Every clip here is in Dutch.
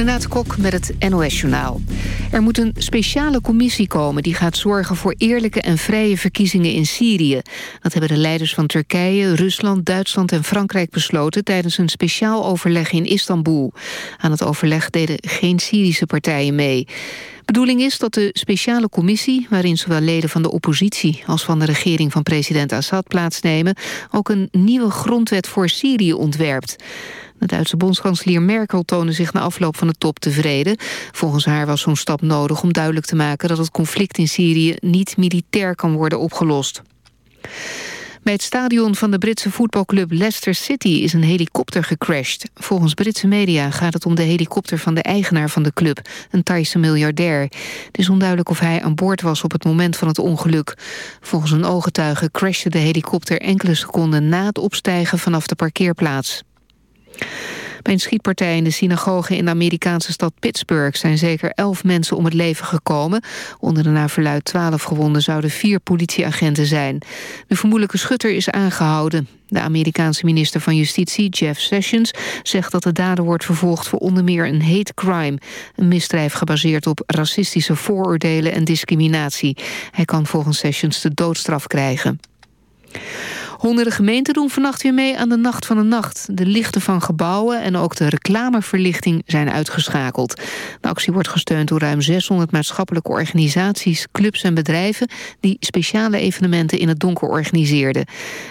Renate Kok met het NOS Journaal. Er moet een speciale commissie komen die gaat zorgen voor eerlijke en vrije verkiezingen in Syrië. Dat hebben de leiders van Turkije, Rusland, Duitsland en Frankrijk besloten tijdens een speciaal overleg in Istanbul. Aan het overleg deden geen Syrische partijen mee. Bedoeling is dat de speciale commissie, waarin zowel leden van de oppositie als van de regering van president Assad plaatsnemen, ook een nieuwe grondwet voor Syrië ontwerpt. De Duitse bondskanselier Merkel toonde zich na afloop van de top tevreden. Volgens haar was zo'n stap nodig om duidelijk te maken... dat het conflict in Syrië niet militair kan worden opgelost. Bij het stadion van de Britse voetbalclub Leicester City is een helikopter gecrashed. Volgens Britse media gaat het om de helikopter van de eigenaar van de club, een Thaise miljardair. Het is onduidelijk of hij aan boord was op het moment van het ongeluk. Volgens een ooggetuige crashte de helikopter enkele seconden na het opstijgen vanaf de parkeerplaats. Bij een schietpartij in de synagoge in de Amerikaanse stad Pittsburgh... zijn zeker elf mensen om het leven gekomen. Onder de naar verluid twaalf gewonden zouden vier politieagenten zijn. De vermoedelijke schutter is aangehouden. De Amerikaanse minister van Justitie, Jeff Sessions... zegt dat de dader wordt vervolgd voor onder meer een hate crime. Een misdrijf gebaseerd op racistische vooroordelen en discriminatie. Hij kan volgens Sessions de doodstraf krijgen. Honderden gemeenten doen vannacht weer mee aan de Nacht van de Nacht. De lichten van gebouwen en ook de reclameverlichting zijn uitgeschakeld. De actie wordt gesteund door ruim 600 maatschappelijke organisaties, clubs en bedrijven... die speciale evenementen in het donker organiseerden.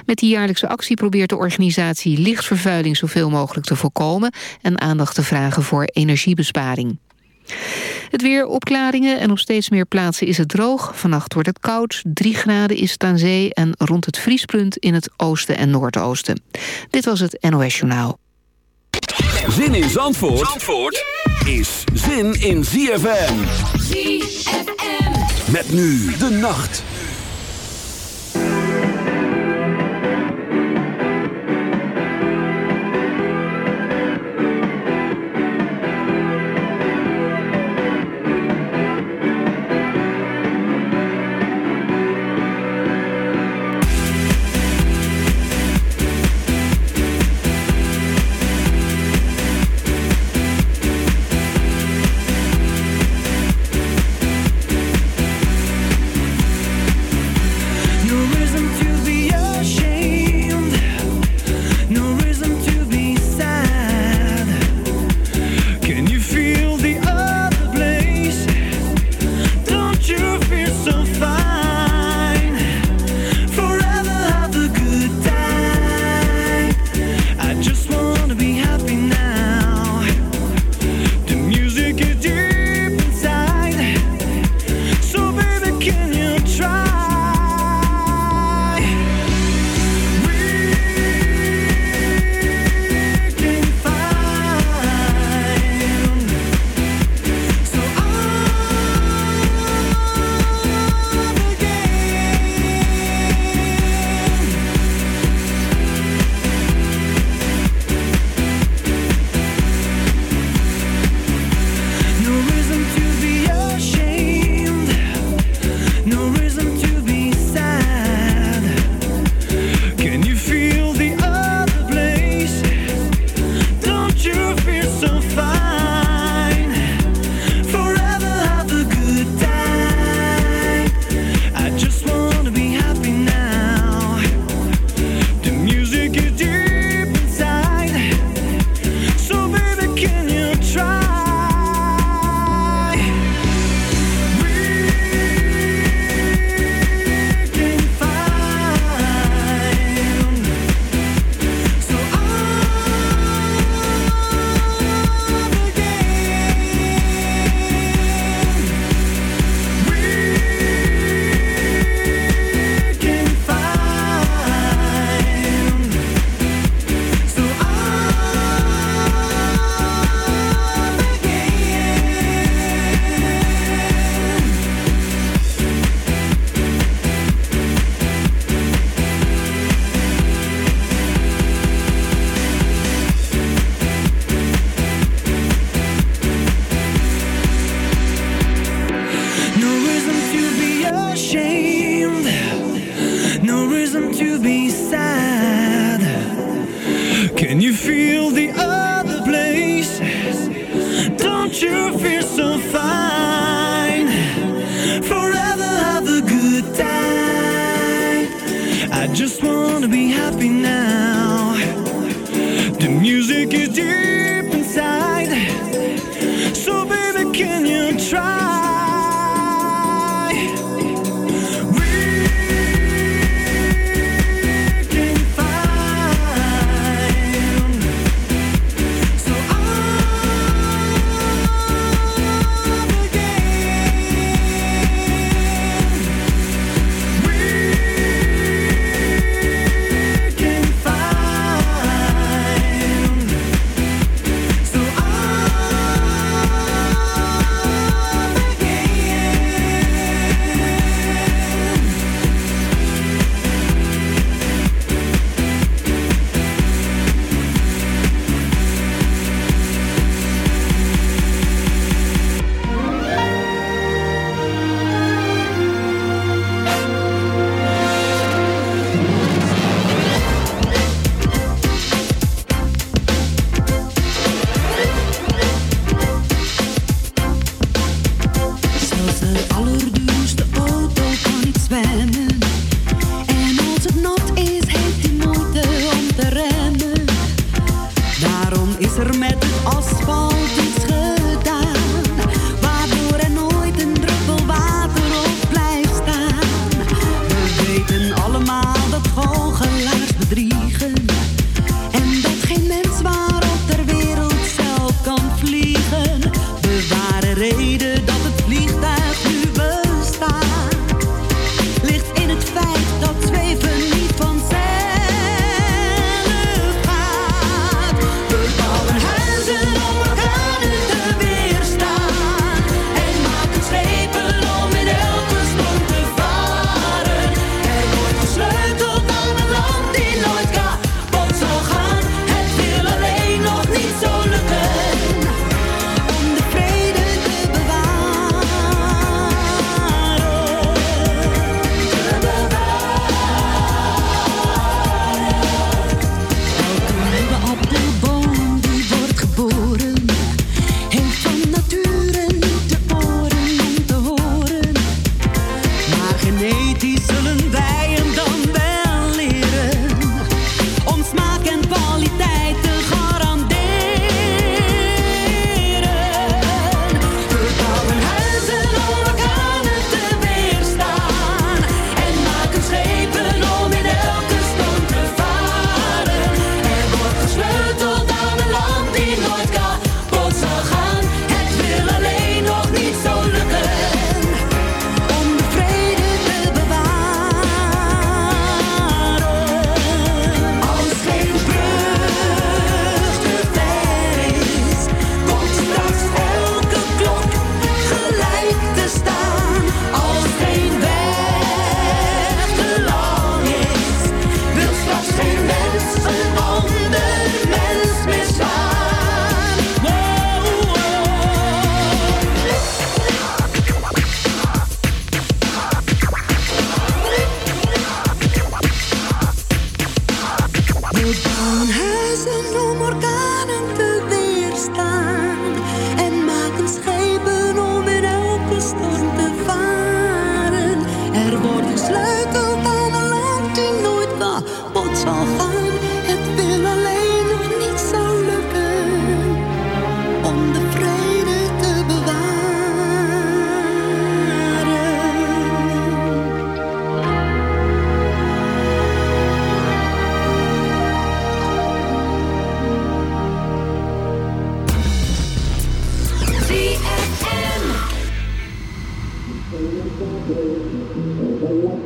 Met die jaarlijkse actie probeert de organisatie lichtvervuiling zoveel mogelijk te voorkomen... en aandacht te vragen voor energiebesparing. Het weer opklaringen en op steeds meer plaatsen is het droog. Vannacht wordt het koud, 3 graden is het aan zee... en rond het vriespunt in het oosten en noordoosten. Dit was het NOS Journaal. Zin in Zandvoort, Zandvoort is zin in ZFM. ZFM. Met nu de nacht.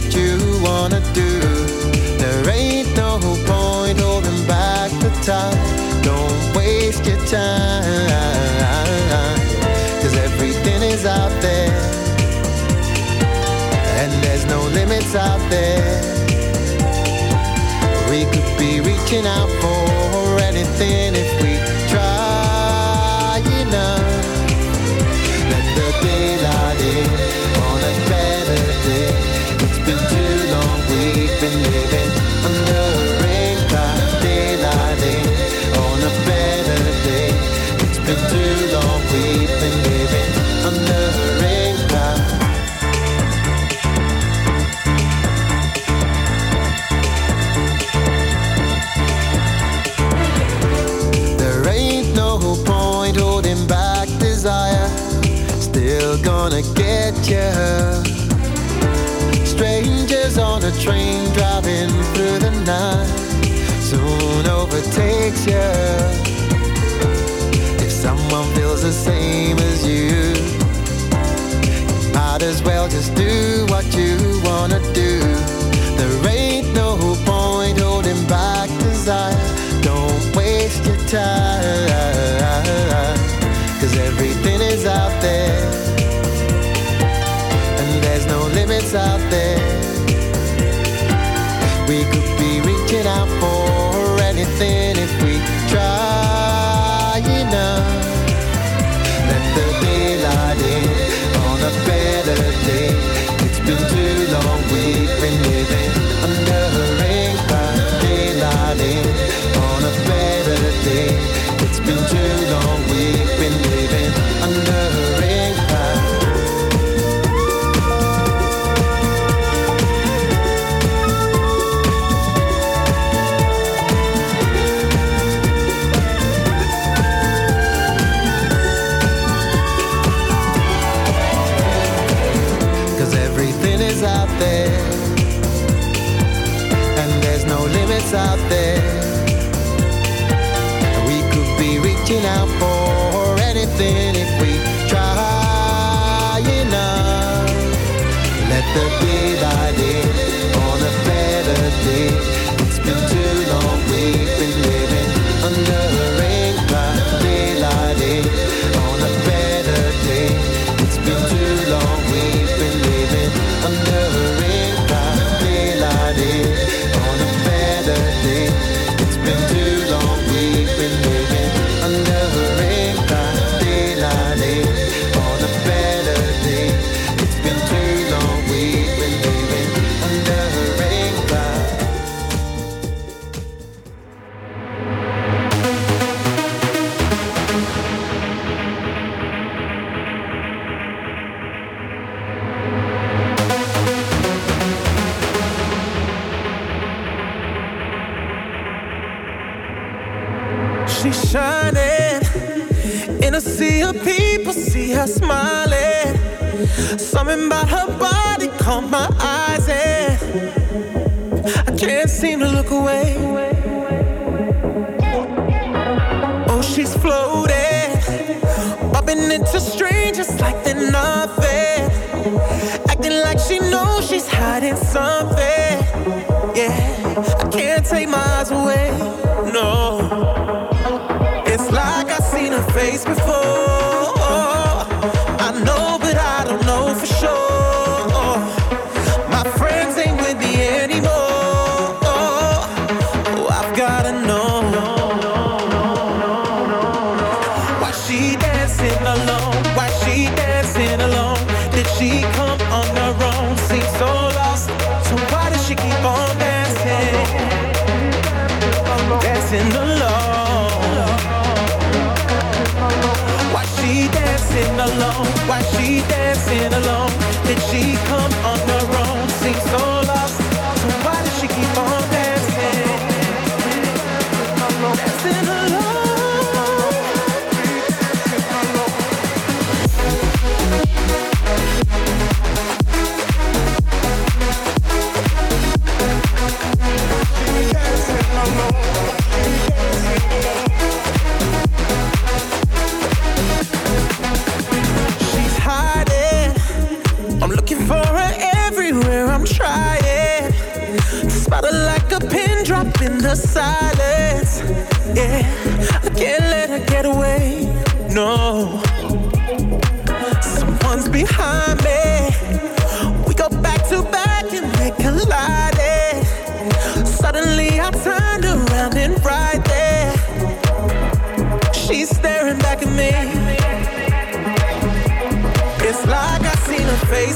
what you wanna do. There ain't no point holding back the time. Don't waste your time. Cause everything is out there. And there's no limits out there. a train driving through the night soon overtakes you. If someone feels the same as you, you might as well just do what you wanna do Yeah. Acting like she knows she's hiding something. Yeah, I can't take my eyes away. No, it's like I've seen her face before.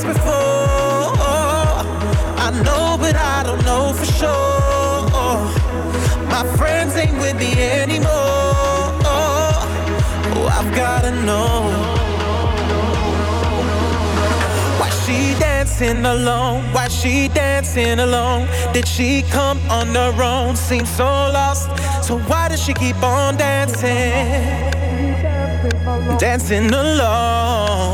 Before. I know, but I don't know for sure. My friends ain't with me anymore. Oh, I've gotta know. Why she dancing alone? Why she dancing alone? Did she come on her own? Seems so lost. So why does she keep on dancing? Dancing alone.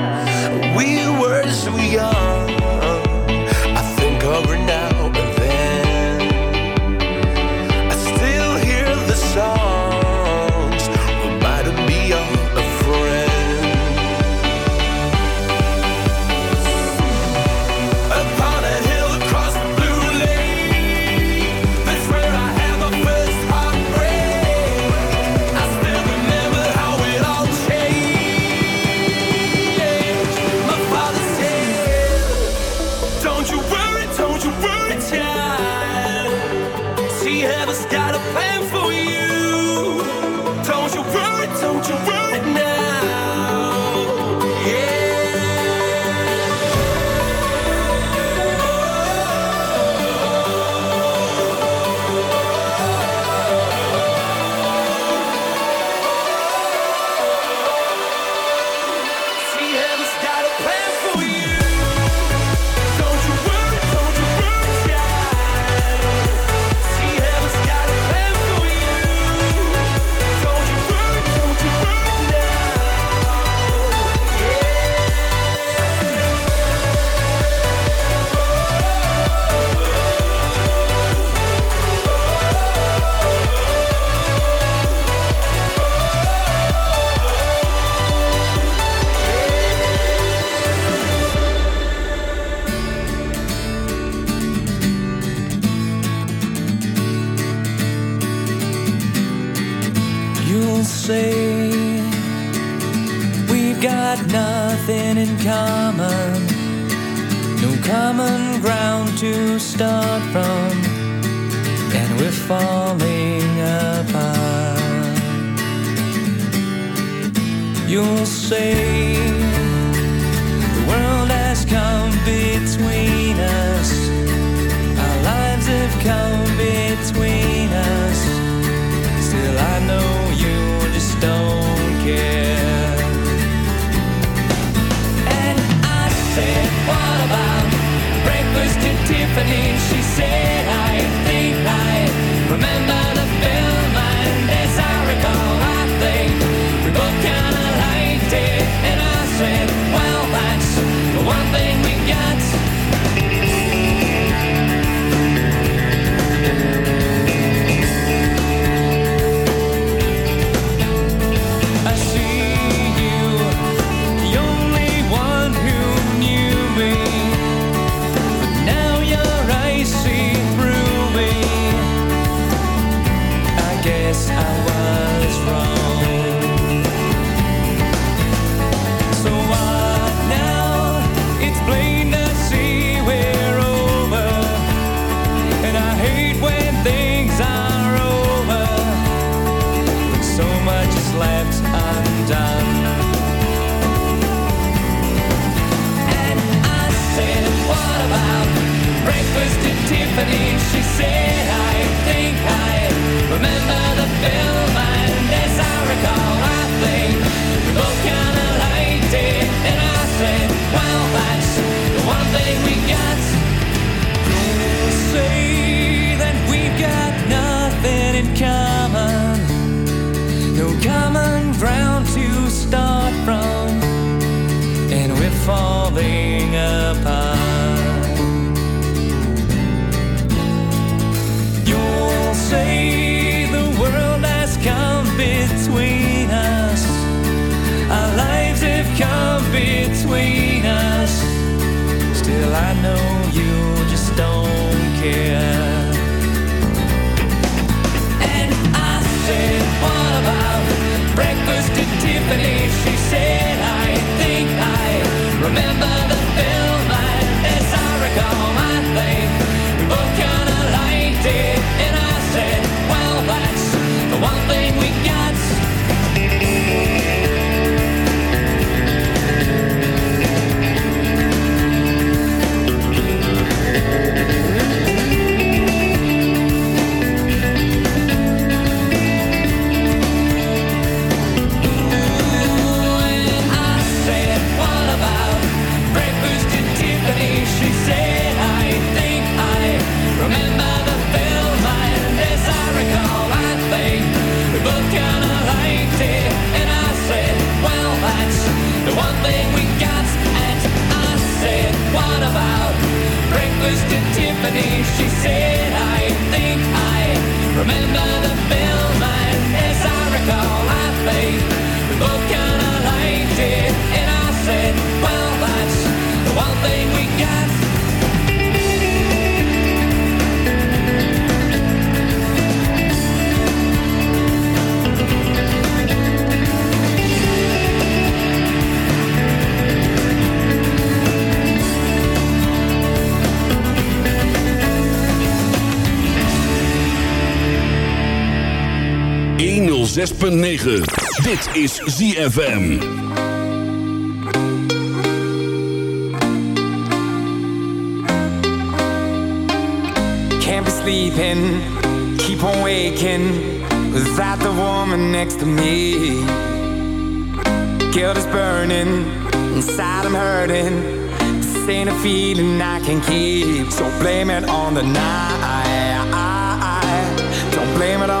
no common ground to start from, and we're falling apart. You'll say. First to Tiffany. She said, I think I remember the film, and as I recall, I think we both kind of liked it. And I said, Well, that's the one thing we got. To say that we've got nothing in common. No common ground to start from, and we're falling. me, she said, I think I remember 106.9. Dit is ZFM. Can't be sleeping, keep on waking. Without the woman next to me. Guilt is burning, inside I'm hurting. This ain't a feeling I can keep. So blame it on the night. Don't blame it on